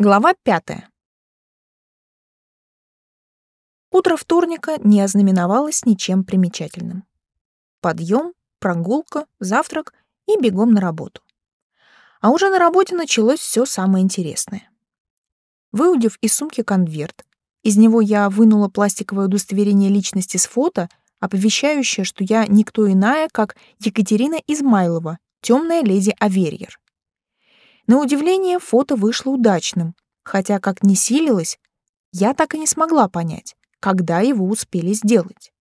Глава пятая. Утро вторника не ознаменовалось ничем примечательным. Подъем, прогулка, завтрак и бегом на работу. А уже на работе началось все самое интересное. Выудив из сумки конверт, из него я вынула пластиковое удостоверение личности с фото, оповещающее, что я никто иная, как Екатерина Измайлова, темная леди Аверьер. На удивление, фото вышло удачным, хотя, как не силилась, я так и не смогла понять, когда его успели сделать.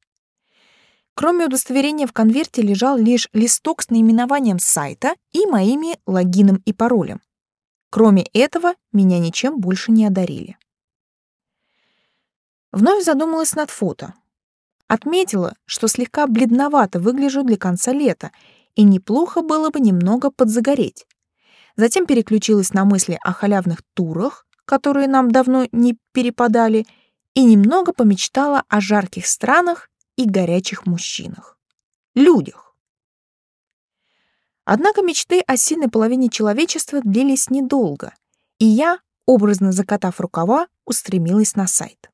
Кроме удостоверения в конверте лежал лишь листок с наименованием сайта и моими логином и паролем. Кроме этого, меня ничем больше не одарили. Вновь задумалась над фото. Отметила, что слегка бледновато выгляжу для конца лета, и неплохо было бы немного подзагореть затем переключилась на мысли о халявных турах, которые нам давно не перепадали, и немного помечтала о жарких странах и горячих мужчинах. Людях. Однако мечты о сильной половине человечества длились недолго, и я, образно закатав рукава, устремилась на сайт.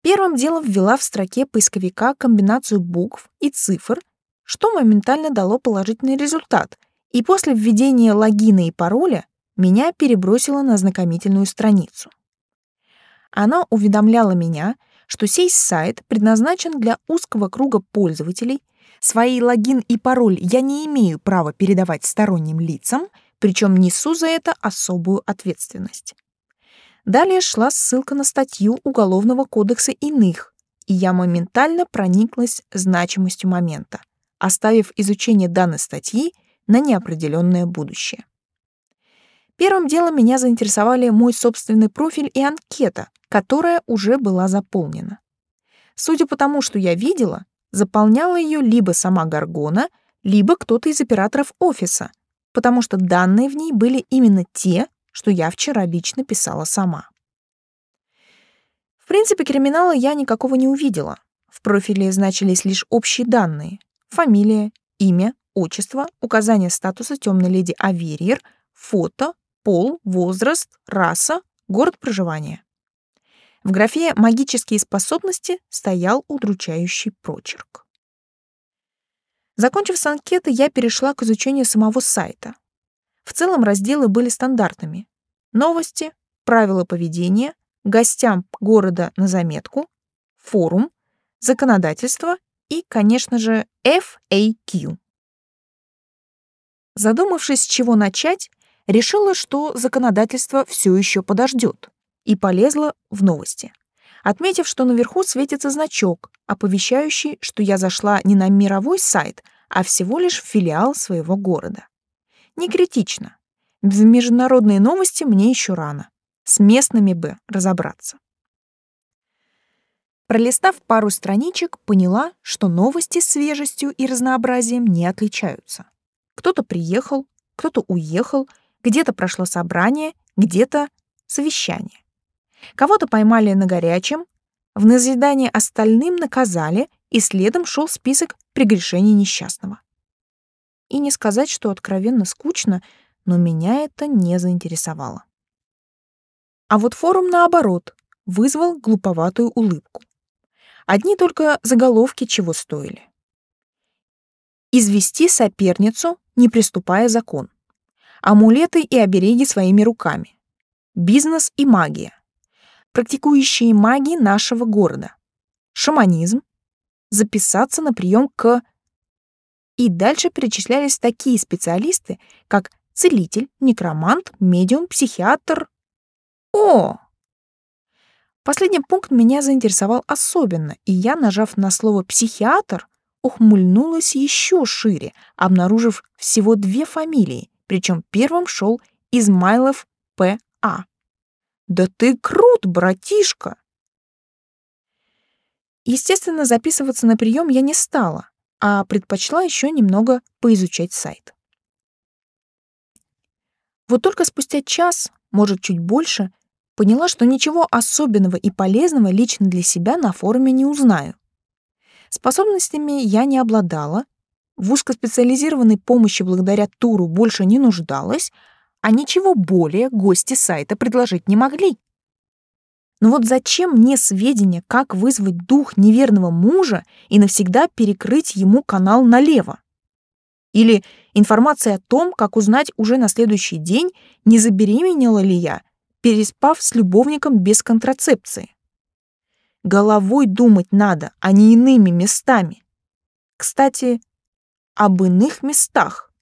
Первым делом ввела в строке поисковика комбинацию букв и цифр, что моментально дало положительный результат — и после введения логина и пароля меня перебросило на знакомительную страницу. Она уведомляла меня, что сей сайт предназначен для узкого круга пользователей, свои логин и пароль я не имею права передавать сторонним лицам, причем несу за это особую ответственность. Далее шла ссылка на статью Уголовного кодекса иных, и я моментально прониклась значимостью момента, оставив изучение данной статьи на неопределенное будущее. Первым делом меня заинтересовали мой собственный профиль и анкета, которая уже была заполнена. Судя по тому, что я видела, заполняла ее либо сама Гаргона, либо кто-то из операторов офиса, потому что данные в ней были именно те, что я вчера лично писала сама. В принципе, криминала я никакого не увидела. В профиле значились лишь общие данные — фамилия, имя, отчество, указание статуса темной леди Аверьер, фото, пол, возраст, раса, город проживания. В графе «Магические способности» стоял удручающий прочерк. Закончив с анкеты, я перешла к изучению самого сайта. В целом разделы были стандартными. Новости, правила поведения, гостям города на заметку, форум, законодательство и, конечно же, FAQ. Задумавшись, с чего начать, решила, что законодательство все еще подождет, и полезла в новости, отметив, что наверху светится значок, оповещающий, что я зашла не на мировой сайт, а всего лишь в филиал своего города. Не критично. В международные новости мне еще рано. С местными бы разобраться. Пролистав пару страничек, поняла, что новости свежестью и разнообразием не отличаются. Кто-то приехал, кто-то уехал, где-то прошло собрание, где-то совещание. Кого-то поймали на горячем, в назидание остальным наказали, и следом шел список прегрешений несчастного. И не сказать, что откровенно скучно, но меня это не заинтересовало. А вот форум, наоборот, вызвал глуповатую улыбку. Одни только заголовки чего стоили. Извести соперницу не приступая закон. Амулеты и обереги своими руками. Бизнес и магия. Практикующие маги нашего города. Шаманизм. Записаться на прием к... И дальше перечислялись такие специалисты, как целитель, некромант, медиум, психиатр. О! Последний пункт меня заинтересовал особенно, и я, нажав на слово «психиатр», ухмыльнулась еще шире, обнаружив всего две фамилии, причем первым шел Измайлов П.А. «Да ты крут, братишка!» Естественно, записываться на прием я не стала, а предпочла еще немного поизучать сайт. Вот только спустя час, может, чуть больше, поняла, что ничего особенного и полезного лично для себя на форуме не узнаю. Способностями я не обладала, в узкоспециализированной помощи благодаря туру больше не нуждалась, а ничего более гости сайта предложить не могли. Но вот зачем мне сведения, как вызвать дух неверного мужа и навсегда перекрыть ему канал налево? Или информация о том, как узнать уже на следующий день, не забеременела ли я, переспав с любовником без контрацепции? Головой думать надо, а не иными местами. Кстати, об иных местах.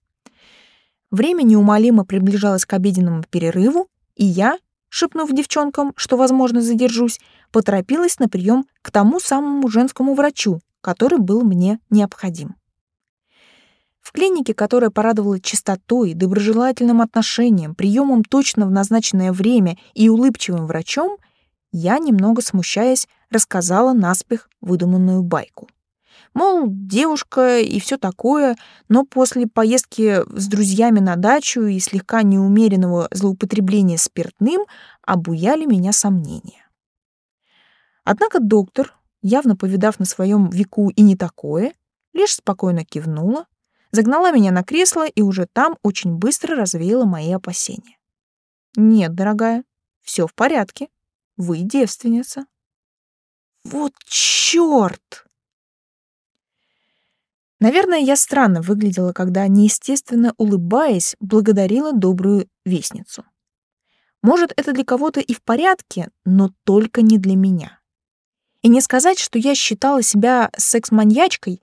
Время неумолимо приближалось к обеденному перерыву, и я, шепнув девчонкам, что, возможно, задержусь, поторопилась на прием к тому самому женскому врачу, который был мне необходим. В клинике, которая порадовала чистотой, доброжелательным отношением, приемом точно в назначенное время и улыбчивым врачом, я, немного смущаясь, рассказала наспех выдуманную байку. Мол, девушка и все такое, но после поездки с друзьями на дачу и слегка неумеренного злоупотребления спиртным обуяли меня сомнения. Однако доктор, явно повидав на своем веку и не такое, лишь спокойно кивнула, загнала меня на кресло и уже там очень быстро развеяла мои опасения. «Нет, дорогая, все в порядке. Вы девственница». «Вот чёрт!» Наверное, я странно выглядела, когда, неестественно улыбаясь, благодарила добрую вестницу. Может, это для кого-то и в порядке, но только не для меня. И не сказать, что я считала себя секс-маньячкой,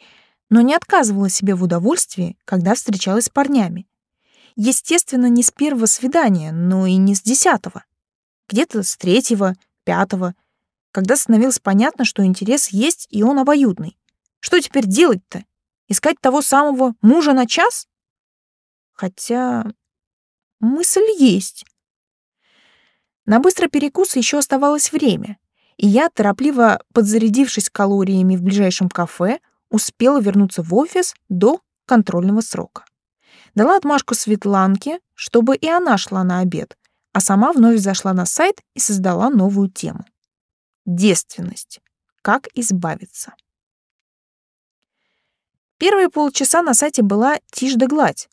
но не отказывала себе в удовольствии, когда встречалась с парнями. Естественно, не с первого свидания, но и не с десятого. Где-то с третьего, пятого, когда становилось понятно, что интерес есть, и он обоюдный. Что теперь делать-то? Искать того самого мужа на час? Хотя мысль есть. На быстрый перекус еще оставалось время, и я, торопливо подзарядившись калориями в ближайшем кафе, успела вернуться в офис до контрольного срока. Дала отмашку Светланке, чтобы и она шла на обед, а сама вновь зашла на сайт и создала новую тему. Девственность. Как избавиться. Первые полчаса на сайте была тишь да гладь,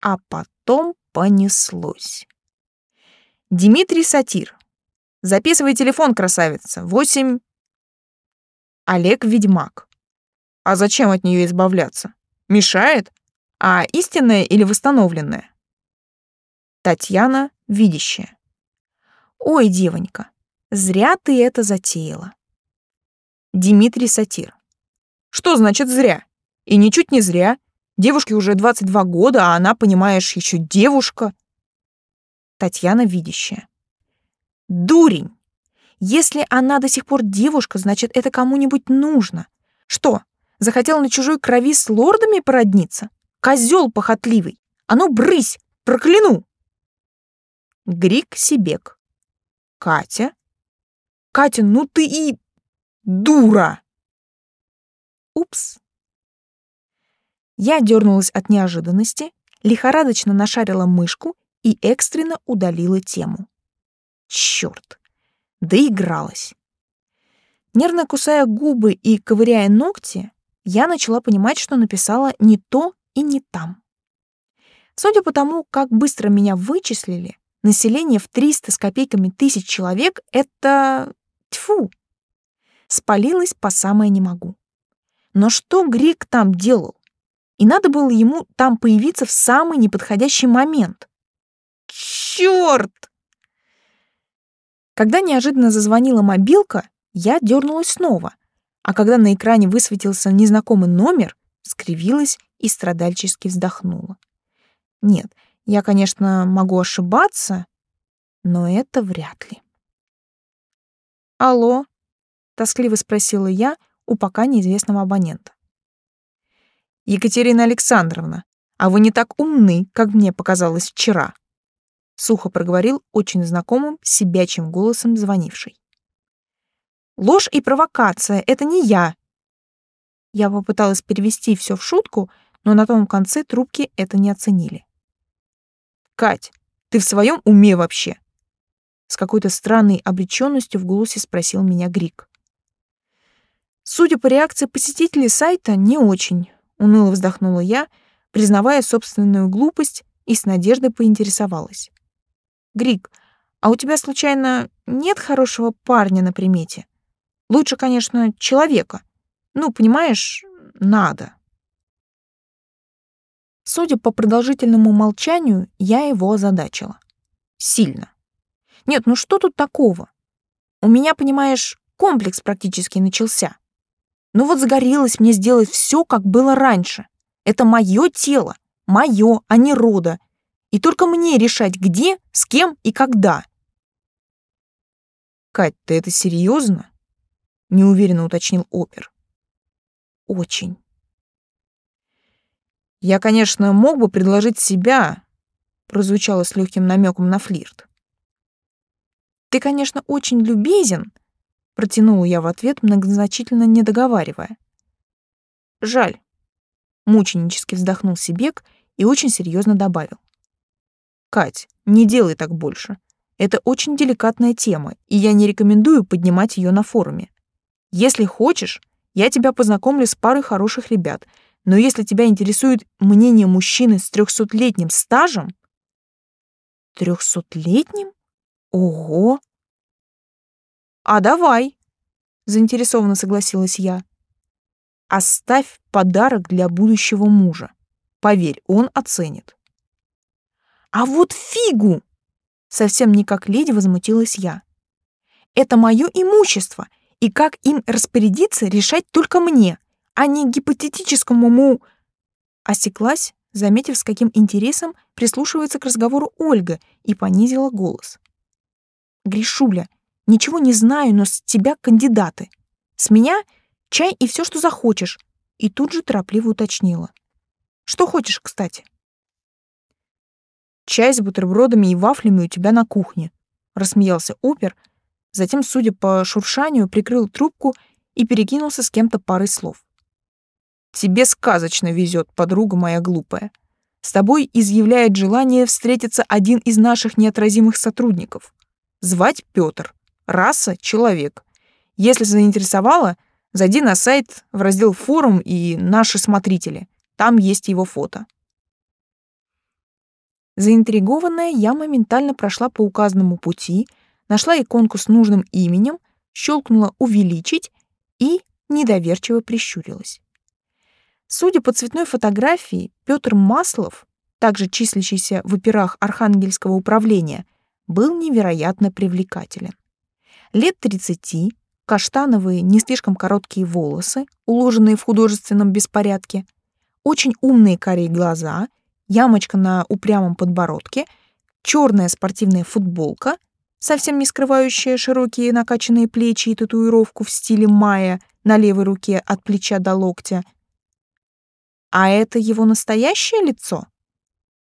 а потом понеслось. Дмитрий Сатир. Записывай телефон, красавица. Восемь. Олег Ведьмак. А зачем от нее избавляться? Мешает? А истинная или восстановленная? Татьяна Видящая. Ой, девонька, зря ты это затеяла. Дмитрий Сатир. Что значит зря? И ничуть не зря. Девушке уже 22 года, а она, понимаешь, еще девушка. Татьяна видящая. Дурень! Если она до сих пор девушка, значит, это кому-нибудь нужно. Что, захотел на чужой крови с лордами породниться? Козел похотливый! А ну, брысь! Прокляну! Грик Сибек. Катя. Катя, ну ты и... дура! Упс. Я дернулась от неожиданности, лихорадочно нашарила мышку и экстренно удалила тему. Черт! Доигралась. Нервно кусая губы и ковыряя ногти, я начала понимать, что написала не то и не там. Судя по тому, как быстро меня вычислили, население в 300 с копейками тысяч человек — это... тьфу! Спалилась по самое не могу. Но что Грик там делал? и надо было ему там появиться в самый неподходящий момент. Чёрт! Когда неожиданно зазвонила мобилка, я дернулась снова, а когда на экране высветился незнакомый номер, скривилась и страдальчески вздохнула. Нет, я, конечно, могу ошибаться, но это вряд ли. «Алло?» — тоскливо спросила я у пока неизвестного абонента. Екатерина Александровна, а вы не так умны, как мне показалось вчера, сухо проговорил очень знакомым себячим голосом звонивший. Ложь и провокация это не я. Я попыталась перевести все в шутку, но на том конце трубки это не оценили. Кать, ты в своем уме вообще? С какой-то странной обреченностью в голосе спросил меня Грик. Судя по реакции посетителей сайта, не очень. Уныло вздохнула я, признавая собственную глупость и с надеждой поинтересовалась. Григ, а у тебя случайно нет хорошего парня на примете? Лучше, конечно, человека. Ну, понимаешь, надо. Судя по продолжительному молчанию, я его озадачила. Сильно. Нет, ну что тут такого? У меня, понимаешь, комплекс практически начался. Ну вот загорелось мне сделать все, как было раньше. Это мое тело, мое, а не рода. И только мне решать, где, с кем и когда. Кать, ты это серьезно? Неуверенно уточнил опер. Очень. Я, конечно, мог бы предложить себя, прозвучало с легким намеком на флирт. Ты, конечно, очень любезен, протянула я в ответ, многозначительно не договаривая. Жаль. Мученически вздохнул Сибек и очень серьезно добавил. Кать, не делай так больше. Это очень деликатная тема, и я не рекомендую поднимать ее на форуме. Если хочешь, я тебя познакомлю с парой хороших ребят, но если тебя интересует мнение мужчины с трехсотлетним стажем... Трехсотлетним? Ого! А давай, заинтересованно согласилась я. Оставь подарок для будущего мужа. Поверь, он оценит. А вот фигу! Совсем не как леди возмутилась я. Это мое имущество, и как им распорядиться, решать только мне а не гипотетическому му...» Осеклась, заметив, с каким интересом прислушивается к разговору Ольга, и понизила голос. «Гришуля, ничего не знаю, но с тебя кандидаты. С меня чай и все, что захочешь». И тут же торопливо уточнила. «Что хочешь, кстати?» «Чай с бутербродами и вафлями у тебя на кухне», — рассмеялся опер, затем, судя по шуршанию, прикрыл трубку и перекинулся с кем-то парой слов. Тебе сказочно везет, подруга моя глупая. С тобой изъявляет желание встретиться один из наших неотразимых сотрудников. Звать Пётр. Раса — человек. Если заинтересовало, зайди на сайт в раздел «Форум» и «Наши смотрители». Там есть его фото. Заинтригованная, я моментально прошла по указанному пути, нашла иконку с нужным именем, щелкнула «Увеличить» и недоверчиво прищурилась. Судя по цветной фотографии, Петр Маслов, также числящийся в операх Архангельского управления, был невероятно привлекателен. Лет 30, каштановые, не слишком короткие волосы, уложенные в художественном беспорядке, очень умные карие глаза, ямочка на упрямом подбородке, черная спортивная футболка, совсем не скрывающая широкие накачанные плечи и татуировку в стиле майя на левой руке от плеча до локтя — а это его настоящее лицо?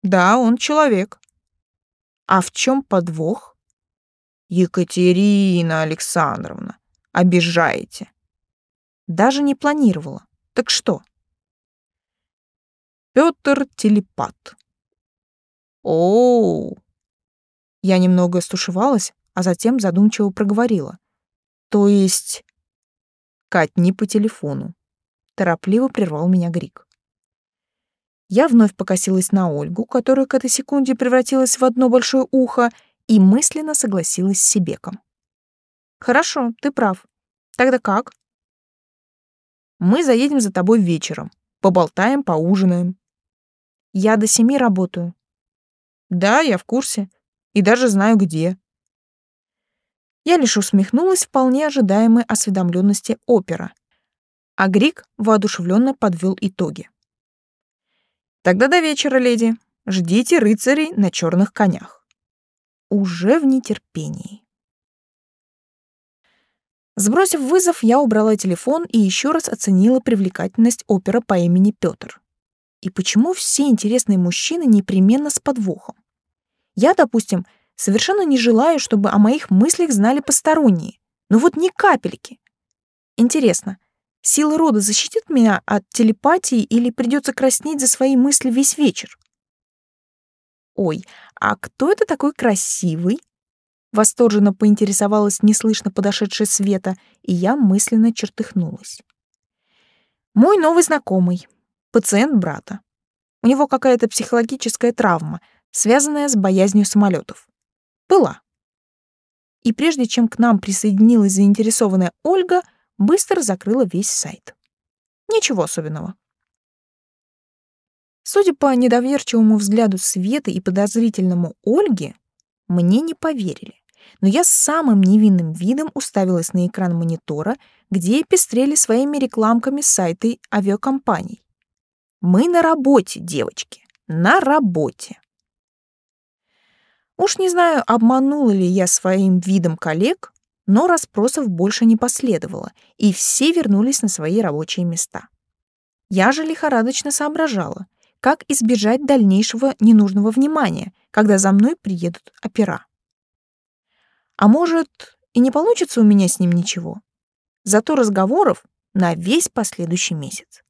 Да, он человек. А в чем подвох? Екатерина Александровна, обижаете. Даже не планировала. Так что? Пётр телепат. О, Я немного стушевалась, а затем задумчиво проговорила. То есть... Кать, не по телефону. Торопливо прервал меня Грик. Я вновь покосилась на Ольгу, которая к этой секунде превратилась в одно большое ухо, и мысленно согласилась с Себеком. «Хорошо, ты прав. Тогда как?» «Мы заедем за тобой вечером. Поболтаем, поужинаем». «Я до семи работаю». «Да, я в курсе. И даже знаю, где». Я лишь усмехнулась вполне ожидаемой осведомленности опера. А Грик воодушевленно подвел итоги. Тогда до вечера, леди. Ждите рыцарей на черных конях. Уже в нетерпении. Сбросив вызов, я убрала телефон и еще раз оценила привлекательность опера по имени Петр. И почему все интересные мужчины непременно с подвохом? Я, допустим, совершенно не желаю, чтобы о моих мыслях знали посторонние. Но вот ни капельки. Интересно, Сила рода защитит меня от телепатии или придется краснеть за свои мысли весь вечер? Ой, а кто это такой красивый? Восторженно поинтересовалась неслышно подошедшая Света, и я мысленно чертыхнулась. Мой новый знакомый, пациент брата. У него какая-то психологическая травма, связанная с боязнью самолетов. Была. И прежде чем к нам присоединилась заинтересованная Ольга, быстро закрыла весь сайт. Ничего особенного. Судя по недоверчивому взгляду Светы и подозрительному Ольге, мне не поверили. Но я с самым невинным видом уставилась на экран монитора, где пестрели своими рекламками сайты авиакомпаний. Мы на работе, девочки, на работе. Уж не знаю, обманула ли я своим видом коллег, но расспросов больше не последовало, и все вернулись на свои рабочие места. Я же лихорадочно соображала, как избежать дальнейшего ненужного внимания, когда за мной приедут опера. А может, и не получится у меня с ним ничего. Зато разговоров на весь последующий месяц.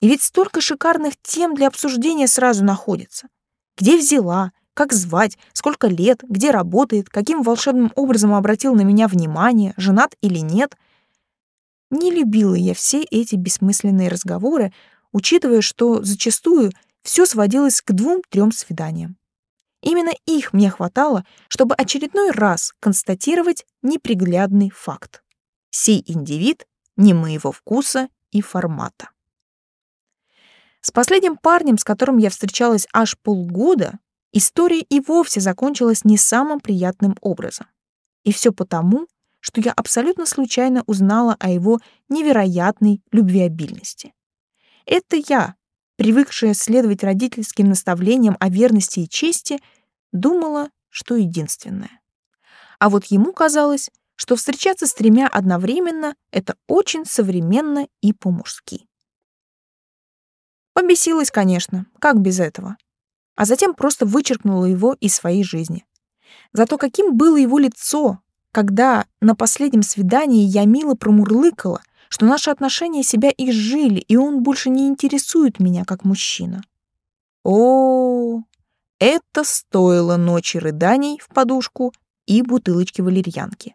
И ведь столько шикарных тем для обсуждения сразу находится. Где взяла, как звать, сколько лет, где работает, каким волшебным образом обратил на меня внимание, женат или нет. Не любила я все эти бессмысленные разговоры, учитывая, что зачастую все сводилось к двум-трем свиданиям. Именно их мне хватало, чтобы очередной раз констатировать неприглядный факт. Сей индивид не моего вкуса и формата. С последним парнем, с которым я встречалась аж полгода, история и вовсе закончилась не самым приятным образом. И все потому, что я абсолютно случайно узнала о его невероятной любвеобильности. Это я, привыкшая следовать родительским наставлениям о верности и чести, думала, что единственное. А вот ему казалось, что встречаться с тремя одновременно — это очень современно и по-мужски. Побесилась, конечно, как без этого. А затем просто вычеркнула его из своей жизни. Зато каким было его лицо, когда на последнем свидании я мило промурлыкала, что наши отношения себя изжили, и он больше не интересует меня как мужчина. О, это стоило ночи рыданий в подушку и бутылочки валерьянки.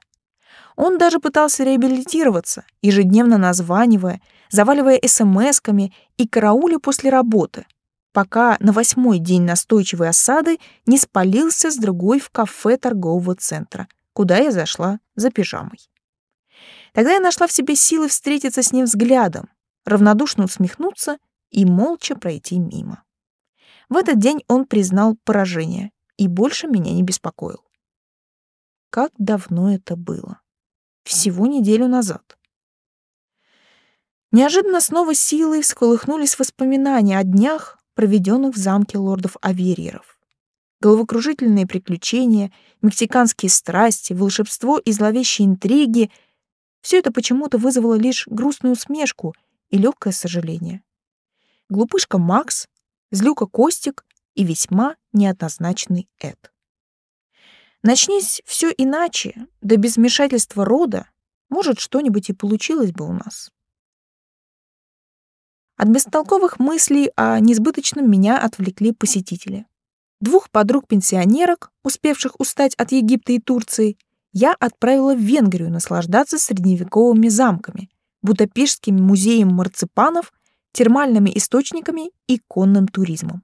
Он даже пытался реабилитироваться, ежедневно названивая, заваливая смс-ками и карауля после работы, пока на восьмой день настойчивой осады не спалился с другой в кафе торгового центра, куда я зашла за пижамой. Тогда я нашла в себе силы встретиться с ним взглядом, равнодушно усмехнуться и молча пройти мимо. В этот день он признал поражение и больше меня не беспокоил. Как давно это было? Всего неделю назад. Неожиданно снова силой всколыхнулись воспоминания о днях, проведенных в замке лордов Аверьеров. Головокружительные приключения, мексиканские страсти, волшебство и зловещие интриги — все это почему-то вызвало лишь грустную усмешку и легкое сожаление. Глупышка Макс, злюка Костик и весьма неоднозначный Эд. Начнись все иначе, да без вмешательства рода, может, что-нибудь и получилось бы у нас. От бестолковых мыслей о несбыточном меня отвлекли посетители. Двух подруг-пенсионерок, успевших устать от Египта и Турции, я отправила в Венгрию наслаждаться средневековыми замками, Будапештским музеем марципанов, термальными источниками и конным туризмом.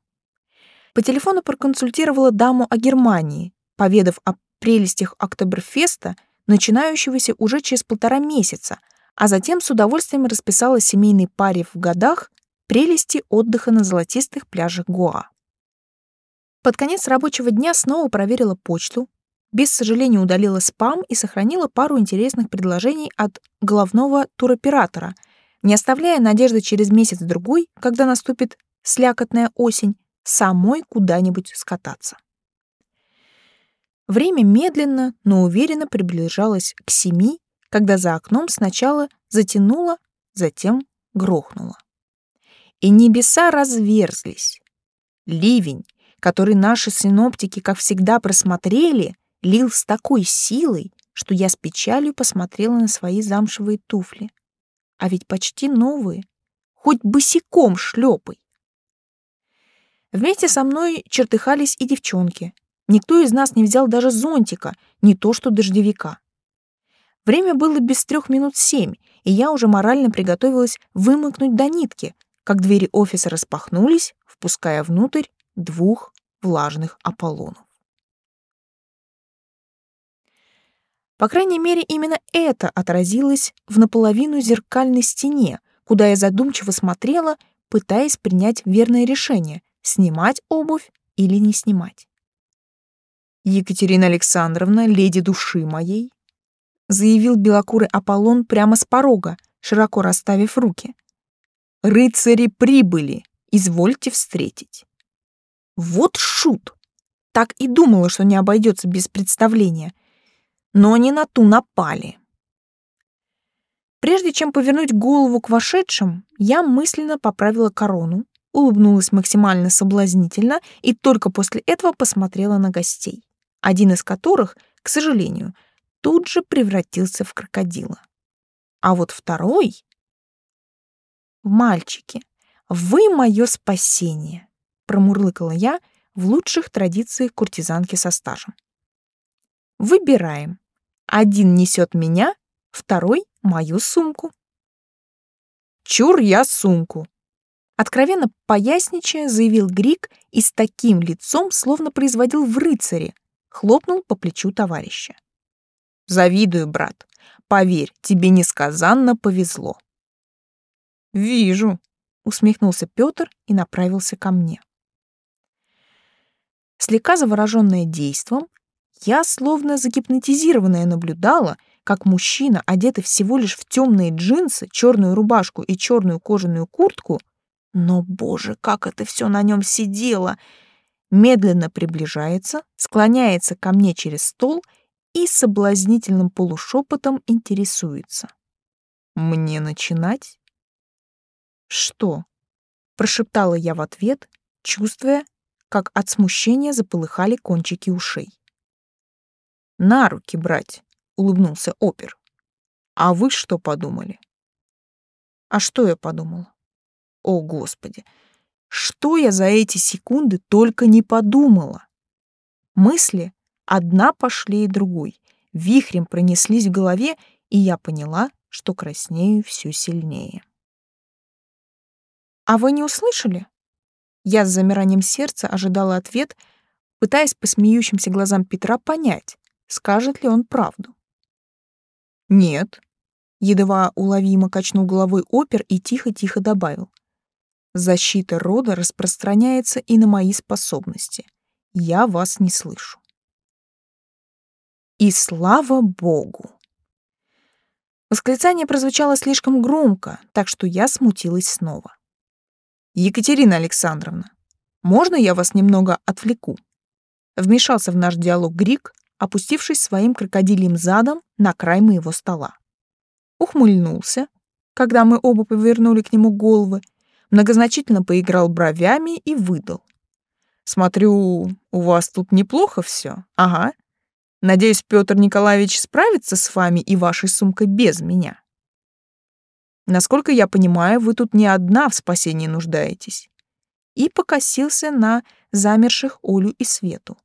По телефону проконсультировала даму о Германии, поведав о прелестях Октоберфеста, начинающегося уже через полтора месяца, а затем с удовольствием расписала семейной паре в годах прелести отдыха на золотистых пляжах Гоа. Под конец рабочего дня снова проверила почту, без сожаления удалила спам и сохранила пару интересных предложений от главного туроператора, не оставляя надежды через месяц-другой, когда наступит слякотная осень, самой куда-нибудь скататься. Время медленно, но уверенно приближалось к семи, когда за окном сначала затянуло, затем грохнуло. И небеса разверзлись. Ливень, который наши синоптики, как всегда, просмотрели, лил с такой силой, что я с печалью посмотрела на свои замшевые туфли. А ведь почти новые, хоть босиком шлепай. Вместе со мной чертыхались и девчонки. Никто из нас не взял даже зонтика, не то что дождевика. Время было без трех минут семь, и я уже морально приготовилась вымокнуть до нитки, как двери офиса распахнулись, впуская внутрь двух влажных Аполлонов. По крайней мере, именно это отразилось в наполовину зеркальной стене, куда я задумчиво смотрела, пытаясь принять верное решение — снимать обувь или не снимать. «Екатерина Александровна, леди души моей», — заявил белокурый Аполлон прямо с порога, широко расставив руки. «Рыцари прибыли, извольте встретить». Вот шут! Так и думала, что не обойдется без представления. Но они на ту напали. Прежде чем повернуть голову к вошедшим, я мысленно поправила корону, улыбнулась максимально соблазнительно и только после этого посмотрела на гостей, один из которых, к сожалению, тут же превратился в крокодила. А вот второй... «Мальчики, вы мое спасение!» — промурлыкала я в лучших традициях куртизанки со стажем. «Выбираем. Один несет меня, второй — мою сумку». «Чур я сумку!» Откровенно поясничая, заявил Грик и с таким лицом, словно производил в рыцаре, хлопнул по плечу товарища. «Завидую, брат. Поверь, тебе несказанно повезло». «Вижу», — усмехнулся Петр и направился ко мне. Слегка завороженная действом, я, словно загипнотизированная, наблюдала, как мужчина, одетый всего лишь в темные джинсы, черную рубашку и черную кожаную куртку, но, боже, как это все на нем сидело! Медленно приближается, склоняется ко мне через стол и соблазнительным полушепотом интересуется. «Мне начинать?» «Что?» — прошептала я в ответ, чувствуя, как от смущения заполыхали кончики ушей. «На руки брать», — улыбнулся опер. «А вы что подумали?» «А что я подумала?» О, Господи! Что я за эти секунды только не подумала? Мысли одна пошли и другой, вихрем пронеслись в голове, и я поняла, что краснею все сильнее. «А вы не услышали?» Я с замиранием сердца ожидала ответ, пытаясь по смеющимся глазам Петра понять, скажет ли он правду. «Нет», — едва уловимо качнул головой опер и тихо-тихо добавил. Защита рода распространяется и на мои способности. Я вас не слышу. И слава богу! Восклицание прозвучало слишком громко, так что я смутилась снова. «Екатерина Александровна, можно я вас немного отвлеку?» Вмешался в наш диалог Грик, опустившись своим крокодильем задом на край моего стола. Ухмыльнулся, когда мы оба повернули к нему головы, многозначительно поиграл бровями и выдал. «Смотрю, у вас тут неплохо все. Ага. Надеюсь, Петр Николаевич справится с вами и вашей сумкой без меня. Насколько я понимаю, вы тут не одна в спасении нуждаетесь». И покосился на замерших Олю и Свету.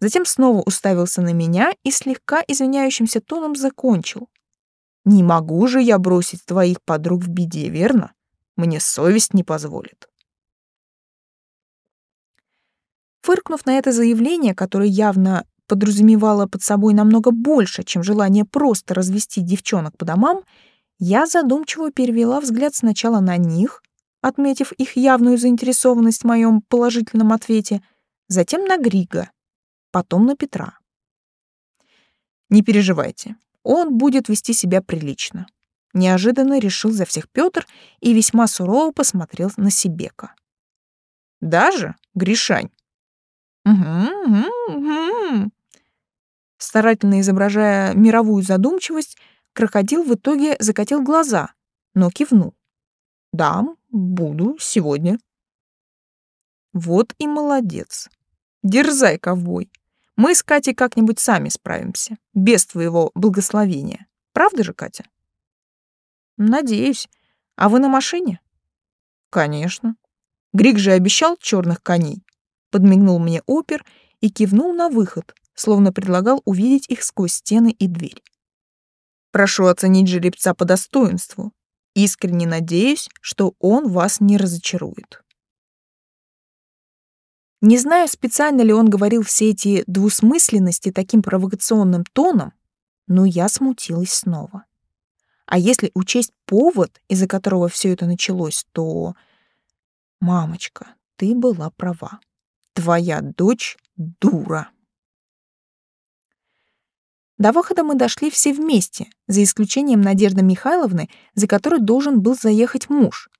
Затем снова уставился на меня и слегка извиняющимся тоном закончил. «Не могу же я бросить твоих подруг в беде, верно? Мне совесть не позволит. Фыркнув на это заявление, которое явно подразумевало под собой намного больше, чем желание просто развести девчонок по домам, я задумчиво перевела взгляд сначала на них, отметив их явную заинтересованность в моем положительном ответе, затем на Грига, потом на Петра. Не переживайте, он будет вести себя прилично. Неожиданно решил за всех Петр и весьма сурово посмотрел на Себека. «Даже, Гришань?» «Угу, угу, угу». Старательно изображая мировую задумчивость, крокодил в итоге закатил глаза, но кивнул. «Да, буду сегодня». «Вот и молодец. Дерзай, ковбой. Мы с Катей как-нибудь сами справимся, без твоего благословения. Правда же, Катя?» Надеюсь. А вы на машине? Конечно. Грик же обещал черных коней. Подмигнул мне опер и кивнул на выход, словно предлагал увидеть их сквозь стены и дверь. Прошу оценить жеребца по достоинству. Искренне надеюсь, что он вас не разочарует. Не знаю, специально ли он говорил все эти двусмысленности таким провокационным тоном, но я смутилась снова. А если учесть повод, из-за которого все это началось, то... Мамочка, ты была права. Твоя дочь — дура. До выхода мы дошли все вместе, за исключением Надежды Михайловны, за которой должен был заехать муж.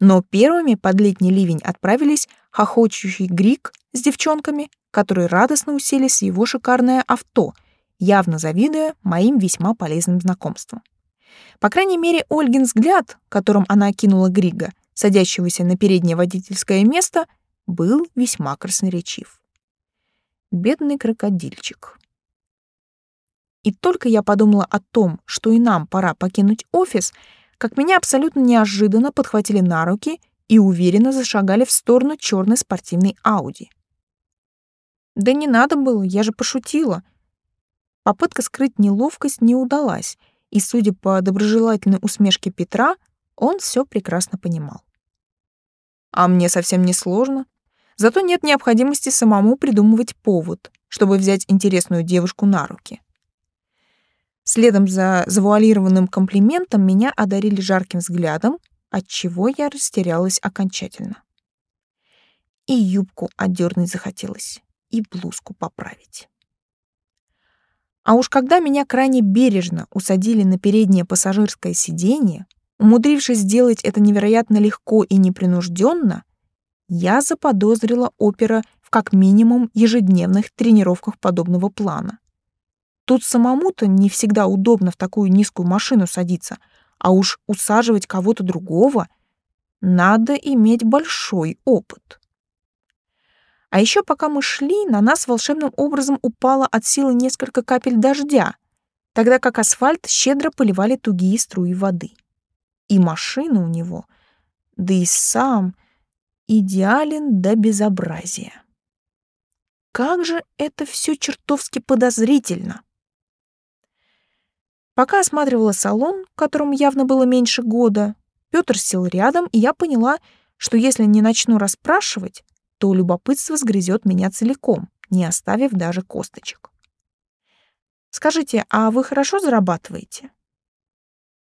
Но первыми под летний ливень отправились хохочущий Грик с девчонками, которые радостно уселись в его шикарное авто, явно завидуя моим весьма полезным знакомствам. По крайней мере, Ольгин взгляд, которым она окинула Грига, садящегося на переднее водительское место, был весьма красноречив. Бедный крокодильчик. И только я подумала о том, что и нам пора покинуть офис, как меня абсолютно неожиданно подхватили на руки и уверенно зашагали в сторону черной спортивной Ауди. Да не надо было, я же пошутила. Попытка скрыть неловкость не удалась, и, судя по доброжелательной усмешке Петра, он все прекрасно понимал. А мне совсем не сложно. Зато нет необходимости самому придумывать повод, чтобы взять интересную девушку на руки. Следом за завуалированным комплиментом меня одарили жарким взглядом, от чего я растерялась окончательно. И юбку отдернуть захотелось, и блузку поправить. А уж когда меня крайне бережно усадили на переднее пассажирское сиденье, умудрившись сделать это невероятно легко и непринужденно, я заподозрила опера в как минимум ежедневных тренировках подобного плана. Тут самому-то не всегда удобно в такую низкую машину садиться, а уж усаживать кого-то другого надо иметь большой опыт. А еще пока мы шли, на нас волшебным образом упало от силы несколько капель дождя, тогда как асфальт щедро поливали тугие струи воды. И машина у него, да и сам, идеален до безобразия. Как же это все чертовски подозрительно! Пока осматривала салон, которому явно было меньше года, Пётр сел рядом, и я поняла, что если не начну расспрашивать, то любопытство сгрызет меня целиком, не оставив даже косточек. «Скажите, а вы хорошо зарабатываете?»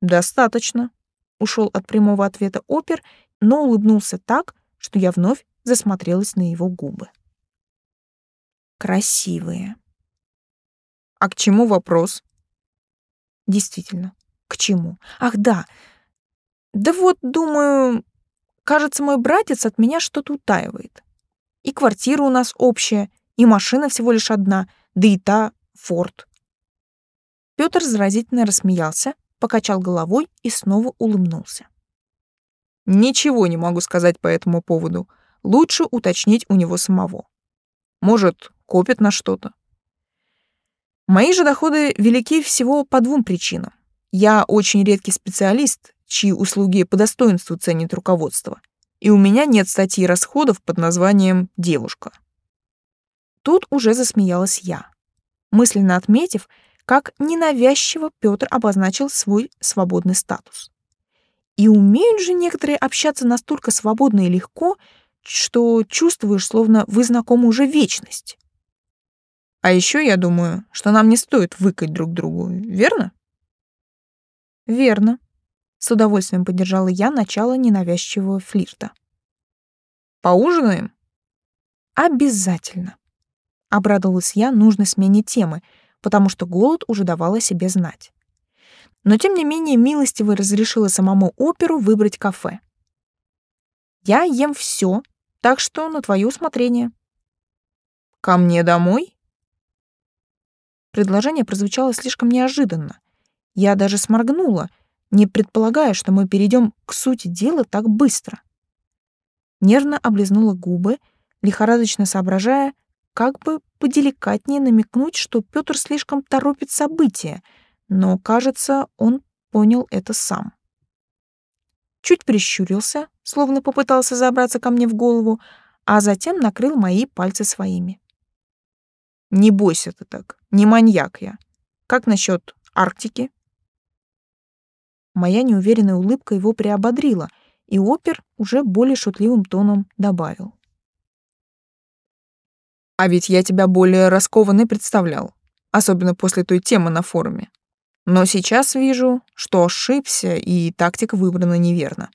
«Достаточно», — ушел от прямого ответа опер, но улыбнулся так, что я вновь засмотрелась на его губы. «Красивые». «А к чему вопрос?» Действительно, к чему? Ах, да. Да вот, думаю, кажется, мой братец от меня что-то утаивает. И квартира у нас общая, и машина всего лишь одна, да и та Форд. Пётр заразительно рассмеялся, покачал головой и снова улыбнулся. Ничего не могу сказать по этому поводу. Лучше уточнить у него самого. Может, копит на что-то. Мои же доходы велики всего по двум причинам. Я очень редкий специалист, чьи услуги по достоинству ценит руководство, и у меня нет статьи расходов под названием «девушка». Тут уже засмеялась я, мысленно отметив, как ненавязчиво Петр обозначил свой свободный статус. И умеют же некоторые общаться настолько свободно и легко, что чувствуешь, словно вы знакомы уже вечность. А еще я думаю, что нам не стоит выкать друг другу, верно? Верно. С удовольствием поддержала я начало ненавязчивого флирта. Поужинаем? Обязательно. Обрадовалась я нужной смене темы, потому что голод уже давал о себе знать. Но тем не менее милостиво разрешила самому оперу выбрать кафе. Я ем все, так что на твое усмотрение. Ко мне домой? Предложение прозвучало слишком неожиданно. Я даже сморгнула, не предполагая, что мы перейдем к сути дела так быстро. Нервно облизнула губы, лихорадочно соображая, как бы поделикатнее намекнуть, что Пётр слишком торопит события, но, кажется, он понял это сам. Чуть прищурился, словно попытался забраться ко мне в голову, а затем накрыл мои пальцы своими. Не бойся ты так, не маньяк я. Как насчет Арктики? Моя неуверенная улыбка его приободрила, и опер уже более шутливым тоном добавил. А ведь я тебя более раскованной представлял, особенно после той темы на форуме. Но сейчас вижу, что ошибся, и тактика выбрана неверно.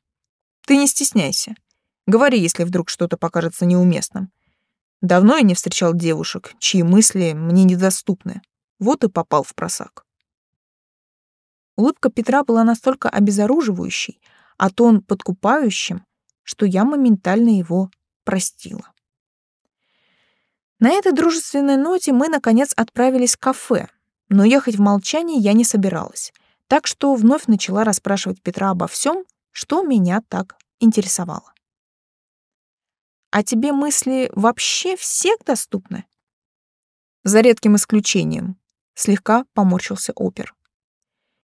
Ты не стесняйся. Говори, если вдруг что-то покажется неуместным. Давно я не встречал девушек, чьи мысли мне недоступны. Вот и попал в просак. Улыбка Петра была настолько обезоруживающей, а тон подкупающим, что я моментально его простила. На этой дружественной ноте мы, наконец, отправились в кафе, но ехать в молчании я не собиралась, так что вновь начала расспрашивать Петра обо всем, что меня так интересовало. «А тебе мысли вообще всех доступны?» «За редким исключением», — слегка поморщился опер.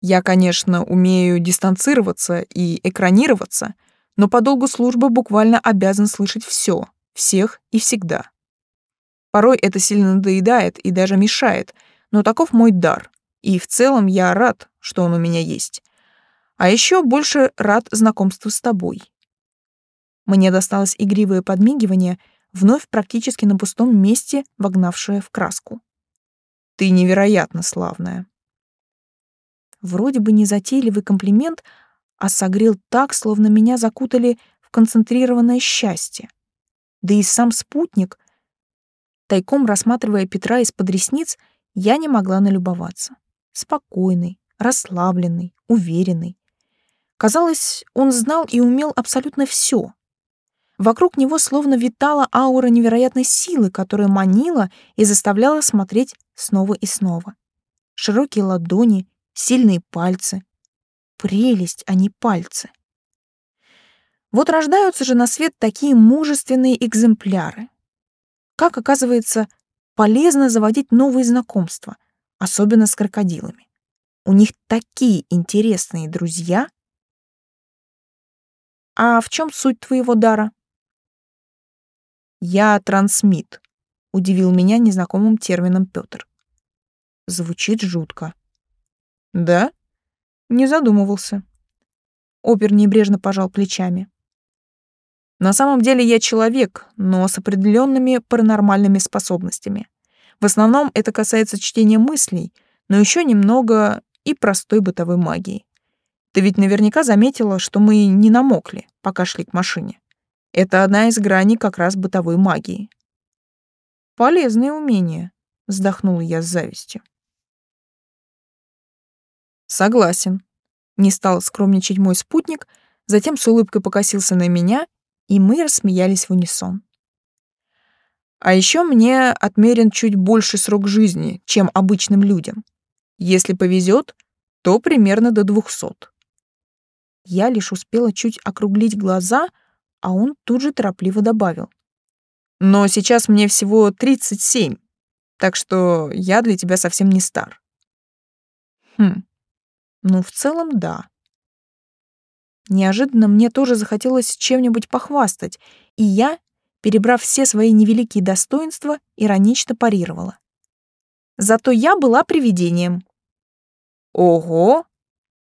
Я, конечно, умею дистанцироваться и экранироваться, но по долгу службы буквально обязан слышать все, всех и всегда. Порой это сильно надоедает и даже мешает, но таков мой дар, и в целом я рад, что он у меня есть. А еще больше рад знакомству с тобой. Мне досталось игривое подмигивание, вновь практически на пустом месте вогнавшее в краску. Ты невероятно славная. Вроде бы незатейливый комплимент, а согрел так, словно меня закутали в концентрированное счастье. Да и сам спутник, тайком рассматривая Петра из-под ресниц, я не могла налюбоваться. Спокойный, расслабленный, уверенный. Казалось, он знал и умел абсолютно все. Вокруг него словно витала аура невероятной силы, которая манила и заставляла смотреть снова и снова. Широкие ладони, сильные пальцы. Прелесть, а не пальцы. Вот рождаются же на свет такие мужественные экземпляры. Как оказывается, полезно заводить новые знакомства, особенно с крокодилами. У них такие интересные друзья. А в чем суть твоего дара? Я трансмит, удивил меня незнакомым термином Петр. Звучит жутко. Да? Не задумывался. Опер небрежно пожал плечами. На самом деле я человек, но с определенными паранормальными способностями. В основном это касается чтения мыслей, но еще немного и простой бытовой магии. Ты ведь наверняка заметила, что мы не намокли, пока шли к машине. Это одна из граней как раз бытовой магии. Полезное умение, вздохнула я с завистью. Согласен. Не стал скромничать мой спутник, затем с улыбкой покосился на меня, и мы рассмеялись в унисон. А еще мне отмерен чуть больше срок жизни, чем обычным людям. Если повезет, то примерно до двухсот. Я лишь успела чуть округлить глаза, а он тут же торопливо добавил. Но сейчас мне всего 37, так что я для тебя совсем не стар. Хм, ну, в целом, да. Неожиданно мне тоже захотелось чем-нибудь похвастать, и я, перебрав все свои невеликие достоинства, иронично парировала. Зато я была привидением. Ого!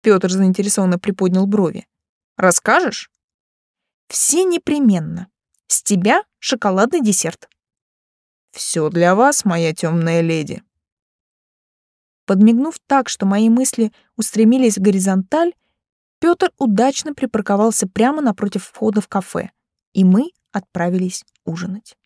Пётр заинтересованно приподнял брови. Расскажешь? Все непременно. С тебя шоколадный десерт. Все для вас, моя темная леди. Подмигнув так, что мои мысли устремились в горизонталь, Пётр удачно припарковался прямо напротив входа в кафе, и мы отправились ужинать.